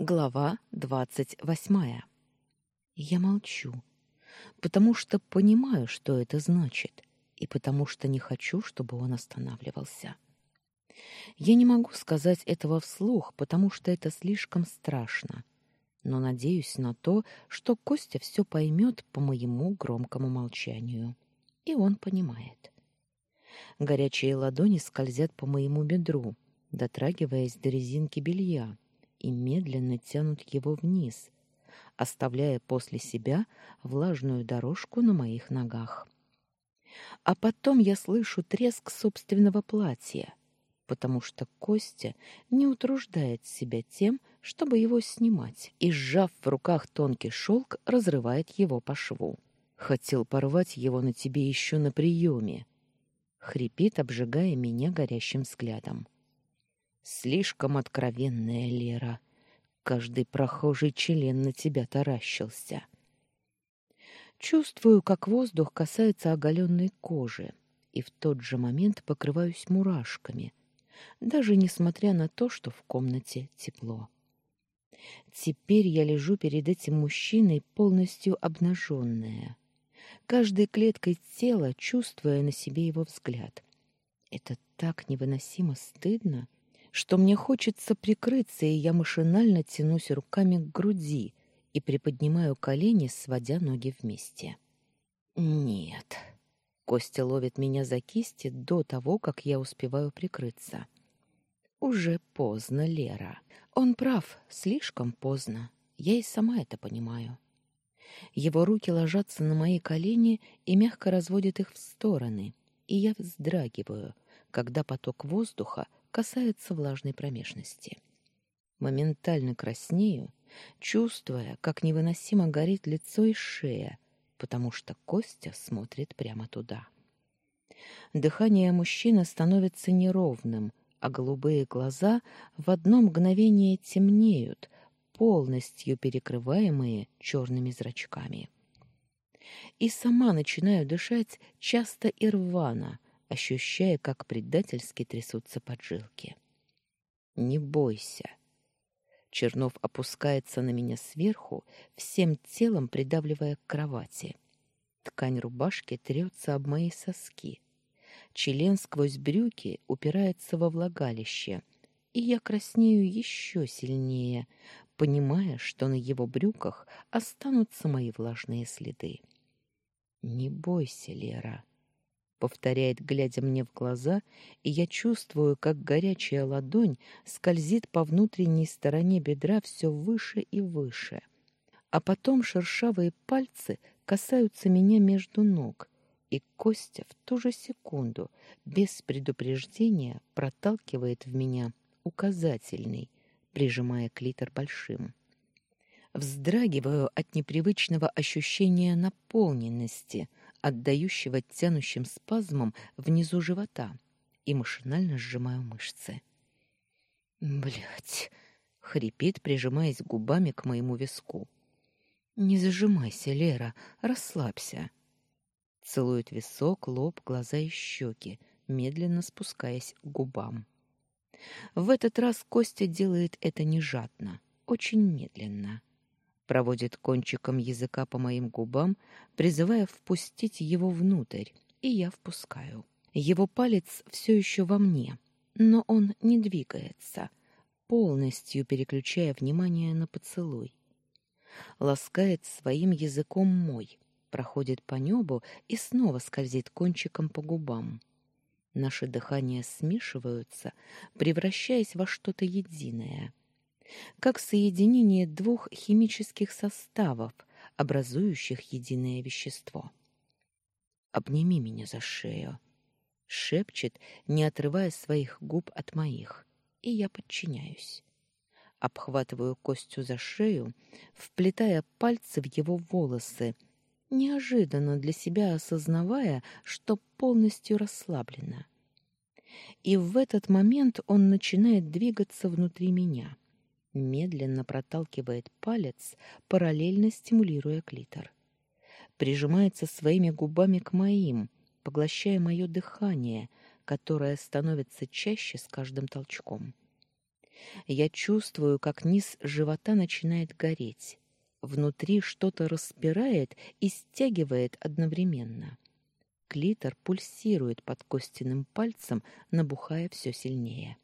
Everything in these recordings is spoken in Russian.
Глава двадцать восьмая. Я молчу, потому что понимаю, что это значит, и потому что не хочу, чтобы он останавливался. Я не могу сказать этого вслух, потому что это слишком страшно, но надеюсь на то, что Костя все поймет по моему громкому молчанию. И он понимает. Горячие ладони скользят по моему бедру, дотрагиваясь до резинки белья, и медленно тянут его вниз, оставляя после себя влажную дорожку на моих ногах. А потом я слышу треск собственного платья, потому что Костя не утруждает себя тем, чтобы его снимать, и, сжав в руках тонкий шелк, разрывает его по шву. Хотел порвать его на тебе еще на приеме. Хрипит, обжигая меня горящим взглядом. Слишком откровенная Лера. Каждый прохожий член на тебя таращился. Чувствую, как воздух касается оголенной кожи, и в тот же момент покрываюсь мурашками, даже несмотря на то, что в комнате тепло. Теперь я лежу перед этим мужчиной полностью обнаженная, каждой клеткой тела чувствуя на себе его взгляд. Это так невыносимо стыдно что мне хочется прикрыться, и я машинально тянусь руками к груди и приподнимаю колени, сводя ноги вместе. Нет. Костя ловит меня за кисти до того, как я успеваю прикрыться. Уже поздно, Лера. Он прав, слишком поздно. Я и сама это понимаю. Его руки ложатся на мои колени и мягко разводят их в стороны, и я вздрагиваю, когда поток воздуха касается влажной промежности. Моментально краснею, чувствуя, как невыносимо горит лицо и шея, потому что Костя смотрит прямо туда. Дыхание мужчины становится неровным, а голубые глаза в одно мгновение темнеют, полностью перекрываемые черными зрачками. И сама начинаю дышать часто и рвано, ощущая, как предательски трясутся поджилки. «Не бойся». Чернов опускается на меня сверху, всем телом придавливая к кровати. Ткань рубашки трется об мои соски. Член сквозь брюки упирается во влагалище, и я краснею еще сильнее, понимая, что на его брюках останутся мои влажные следы. «Не бойся, Лера», повторяет, глядя мне в глаза, и я чувствую, как горячая ладонь скользит по внутренней стороне бедра все выше и выше. А потом шершавые пальцы касаются меня между ног, и Костя в ту же секунду, без предупреждения, проталкивает в меня указательный, прижимая клитор большим. Вздрагиваю от непривычного ощущения наполненности — отдающего тянущим спазмом внизу живота, и машинально сжимаю мышцы. Блять, хрипит, прижимаясь губами к моему виску. Не зажимайся, Лера, расслабься. Целует висок, лоб, глаза и щеки, медленно спускаясь к губам. В этот раз Костя делает это не жадно, очень медленно проводит кончиком языка по моим губам, призывая впустить его внутрь, и я впускаю. Его палец все еще во мне, но он не двигается, полностью переключая внимание на поцелуй. Ласкает своим языком мой, проходит по небу и снова скользит кончиком по губам. Наши дыхания смешиваются, превращаясь во что-то единое — как соединение двух химических составов, образующих единое вещество. «Обними меня за шею», — шепчет, не отрывая своих губ от моих, и я подчиняюсь. Обхватываю Костю за шею, вплетая пальцы в его волосы, неожиданно для себя осознавая, что полностью расслаблена. И в этот момент он начинает двигаться внутри меня — медленно проталкивает палец, параллельно стимулируя клитор. Прижимается своими губами к моим, поглощая мое дыхание, которое становится чаще с каждым толчком. Я чувствую, как низ живота начинает гореть. Внутри что-то распирает и стягивает одновременно. Клитор пульсирует под костяным пальцем, набухая все сильнее.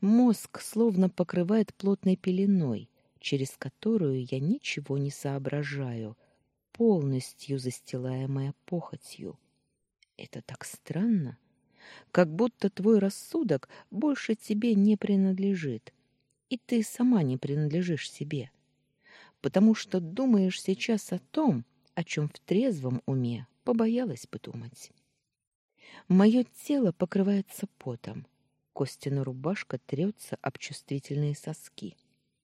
Мозг словно покрывает плотной пеленой, через которую я ничего не соображаю, полностью застилаемая похотью. Это так странно, как будто твой рассудок больше тебе не принадлежит, и ты сама не принадлежишь себе, потому что думаешь сейчас о том, о чем в трезвом уме побоялась бы думать. Мое тело покрывается потом, Костина рубашка трется об чувствительные соски.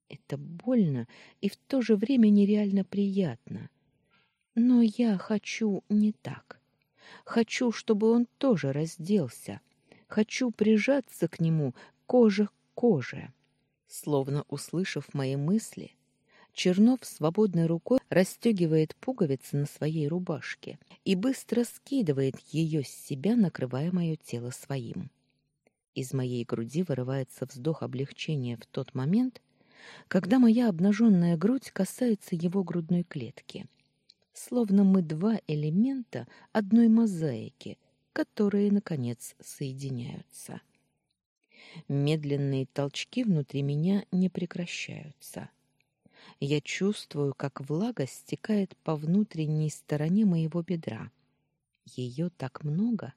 Это больно и в то же время нереально приятно. Но я хочу не так. Хочу, чтобы он тоже разделся. Хочу прижаться к нему кожа к коже. Словно услышав мои мысли, Чернов свободной рукой расстегивает пуговицы на своей рубашке и быстро скидывает ее с себя, накрывая мое тело своим. Из моей груди вырывается вздох облегчения в тот момент, когда моя обнаженная грудь касается его грудной клетки. Словно мы два элемента одной мозаики, которые, наконец, соединяются. Медленные толчки внутри меня не прекращаются. Я чувствую, как влага стекает по внутренней стороне моего бедра. Ее так много,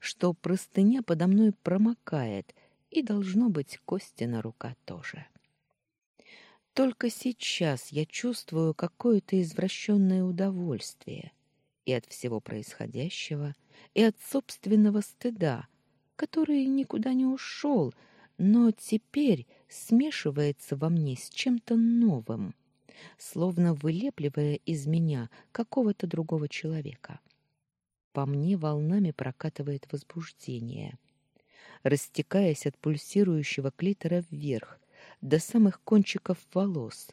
что простыня подо мной промокает, и должно быть Костина рука тоже. Только сейчас я чувствую какое-то извращенное удовольствие и от всего происходящего, и от собственного стыда, который никуда не ушел, но теперь смешивается во мне с чем-то новым, словно вылепливая из меня какого-то другого человека. По мне волнами прокатывает возбуждение, растекаясь от пульсирующего клитора вверх до самых кончиков волос,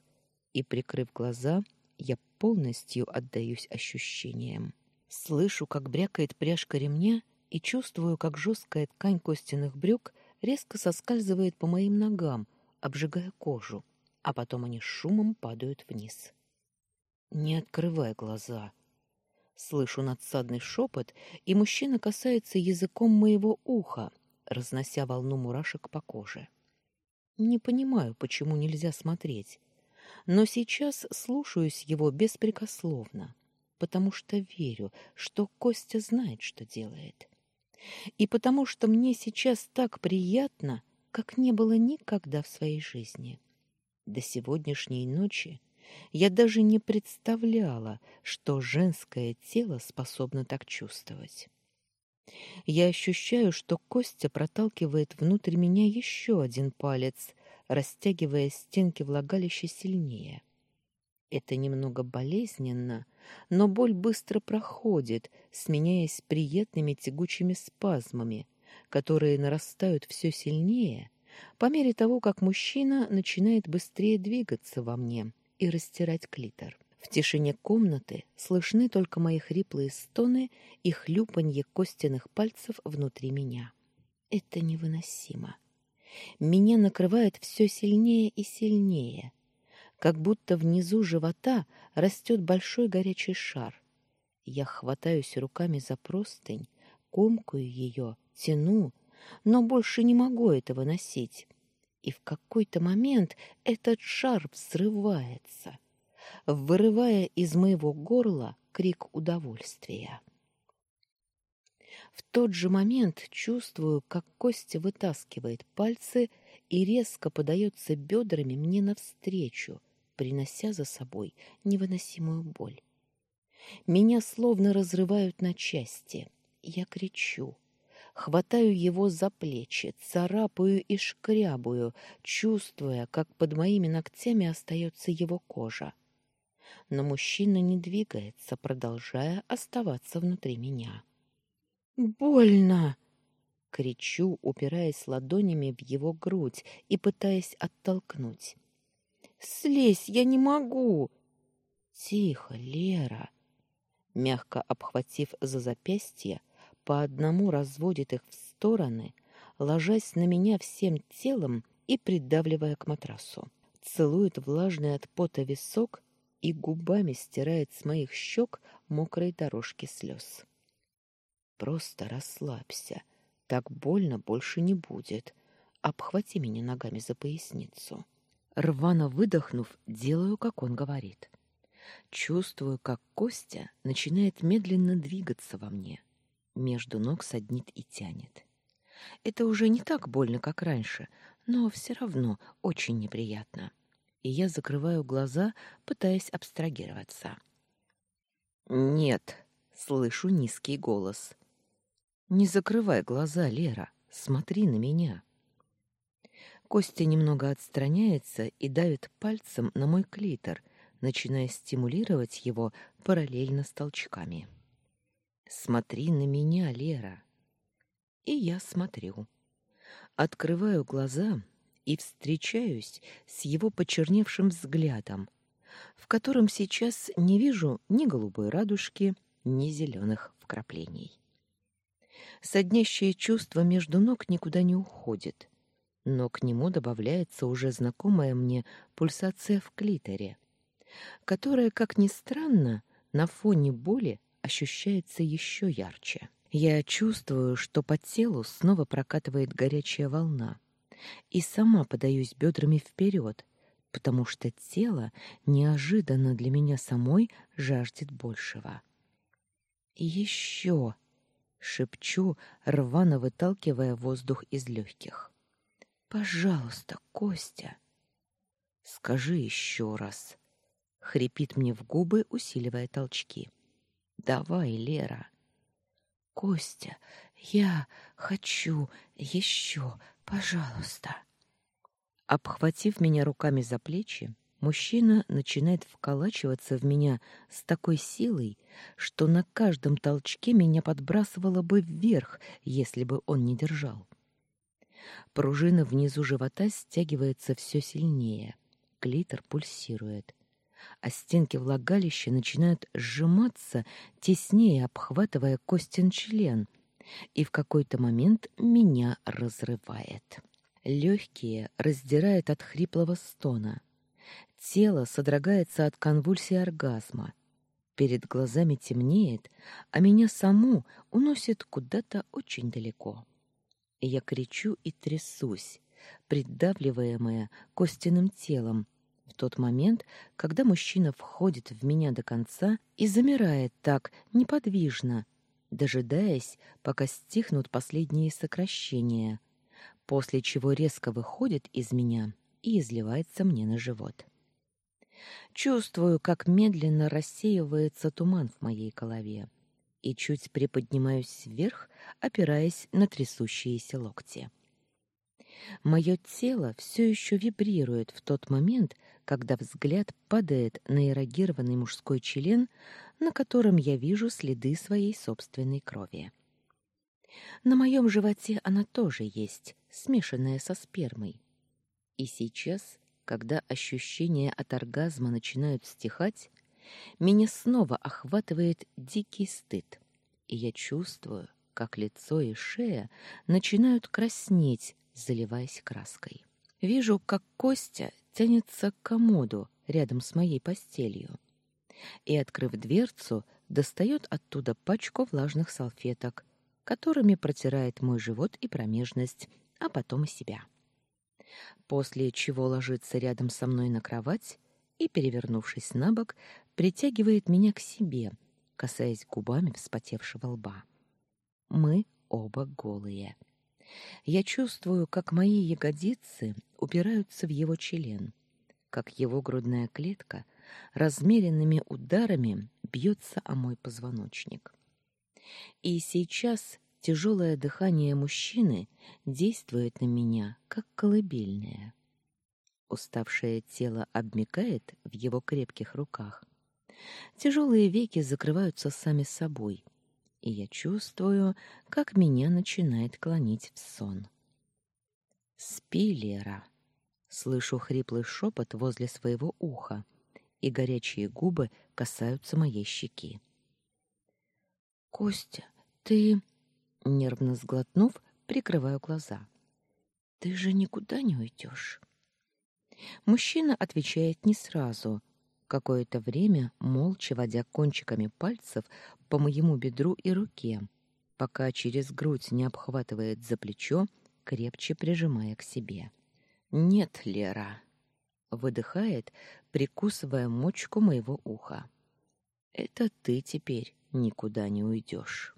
и, прикрыв глаза, я полностью отдаюсь ощущениям. Слышу, как брякает пряжка ремня, и чувствую, как жесткая ткань костяных брюк резко соскальзывает по моим ногам, обжигая кожу, а потом они шумом падают вниз. Не открывай глаза. Слышу надсадный шепот, и мужчина касается языком моего уха, разнося волну мурашек по коже. Не понимаю, почему нельзя смотреть, но сейчас слушаюсь его беспрекословно, потому что верю, что Костя знает, что делает и потому что мне сейчас так приятно, как не было никогда в своей жизни. До сегодняшней ночи я даже не представляла, что женское тело способно так чувствовать. Я ощущаю, что Костя проталкивает внутрь меня еще один палец, растягивая стенки влагалища сильнее. Это немного болезненно, но боль быстро проходит, сменяясь приятными тягучими спазмами, которые нарастают все сильнее по мере того, как мужчина начинает быстрее двигаться во мне и растирать клитор. В тишине комнаты слышны только мои хриплые стоны и хлюпанье костяных пальцев внутри меня. Это невыносимо. Меня накрывает все сильнее и сильнее — как будто внизу живота растет большой горячий шар. Я хватаюсь руками за простынь, комкаю ее, тяну, но больше не могу этого носить. И в какой-то момент этот шар взрывается, вырывая из моего горла крик удовольствия. В тот же момент чувствую, как Костя вытаскивает пальцы и резко подается бедрами мне навстречу, принося за собой невыносимую боль. Меня словно разрывают на части. Я кричу, хватаю его за плечи, царапаю и шкрябаю, чувствуя, как под моими ногтями остается его кожа. Но мужчина не двигается, продолжая оставаться внутри меня. «Больно!» — кричу, упираясь ладонями в его грудь и пытаясь оттолкнуть. Слезь, я не могу. Тихо, Лера. Мягко обхватив за запястье, по одному разводит их в стороны, ложась на меня всем телом и придавливая к матрасу. Целует влажный от пота висок и губами стирает с моих щек мокрые дорожки слез. Просто расслабься. Так больно больше не будет. Обхвати меня ногами за поясницу. Рвано выдохнув, делаю, как он говорит. Чувствую, как Костя начинает медленно двигаться во мне. Между ног саднит и тянет. Это уже не так больно, как раньше, но все равно очень неприятно. И я закрываю глаза, пытаясь абстрагироваться. «Нет», — слышу низкий голос. «Не закрывай глаза, Лера, смотри на меня». Костя немного отстраняется и давит пальцем на мой клитор, начиная стимулировать его параллельно с толчками. «Смотри на меня, Лера!» И я смотрю. Открываю глаза и встречаюсь с его почерневшим взглядом, в котором сейчас не вижу ни голубой радужки, ни зеленых вкраплений. Соднящее чувство между ног никуда не уходит, но к нему добавляется уже знакомая мне пульсация в клиторе, которая, как ни странно, на фоне боли ощущается еще ярче. Я чувствую, что по телу снова прокатывает горячая волна, и сама подаюсь бедрами вперед, потому что тело неожиданно для меня самой жаждет большего. Еще шепчу, рвано выталкивая воздух из легких. Пожалуйста, Костя. Скажи еще раз. Хрипит мне в губы, усиливая толчки. Давай, Лера. Костя, я хочу еще, пожалуйста. Обхватив меня руками за плечи, мужчина начинает вколачиваться в меня с такой силой, что на каждом толчке меня подбрасывало бы вверх, если бы он не держал. Пружина внизу живота стягивается все сильнее, клитор пульсирует а стенки влагалища начинают сжиматься, теснее обхватывая Костин член, и в какой-то момент меня разрывает. Легкие раздирает от хриплого стона. Тело содрогается от конвульсии оргазма. Перед глазами темнеет, а меня саму уносит куда-то очень далеко. Я кричу и трясусь, придавливаемая Костиным телом, в тот момент, когда мужчина входит в меня до конца и замирает так неподвижно, дожидаясь, пока стихнут последние сокращения, после чего резко выходит из меня и изливается мне на живот. Чувствую, как медленно рассеивается туман в моей голове, и чуть приподнимаюсь вверх, опираясь на трясущиеся локти. Мое тело все еще вибрирует в тот момент, когда взгляд падает на эрогированный мужской член, на котором я вижу следы своей собственной крови. На моем животе она тоже есть, смешанная со спермой. И сейчас, когда ощущения от оргазма начинают стихать, меня снова охватывает дикий стыд, и я чувствую, как лицо и шея начинают краснеть, заливаясь краской. Вижу, как Костя тянется к комоду рядом с моей постелью и, открыв дверцу, достает оттуда пачку влажных салфеток, которыми протирает мой живот и промежность, а потом и себя. После чего ложится рядом со мной на кровать и, перевернувшись на бок, притягивает меня к себе, касаясь губами вспотевшего лба. Мы оба голые. Я чувствую, как мои ягодицы упираются в его член, как его грудная клетка размеренными ударами бьется о мой позвоночник. И сейчас тяжелое дыхание мужчины действует на меня, как колыбельное. Уставшее тело обмякает в его крепких руках. Тяжелые веки закрываются сами собой, и я чувствую, как меня начинает клонить в сон. «Спи, Лера!» Слышу хриплый шепот возле своего уха, и горячие губы касаются моей щеки. «Костя, ты...» Нервно сглотнув, прикрываю глаза. Ты же никуда не уйдешь. Мужчина отвечает не сразу, какое-то время молча водя кончиками пальцев по моему бедру и руке, пока через грудь не обхватывает за плечо, крепче прижимая к себе. «Нет, Лера!» — выдыхает, прикусывая мочку моего уха. «Это ты теперь никуда не уйдешь».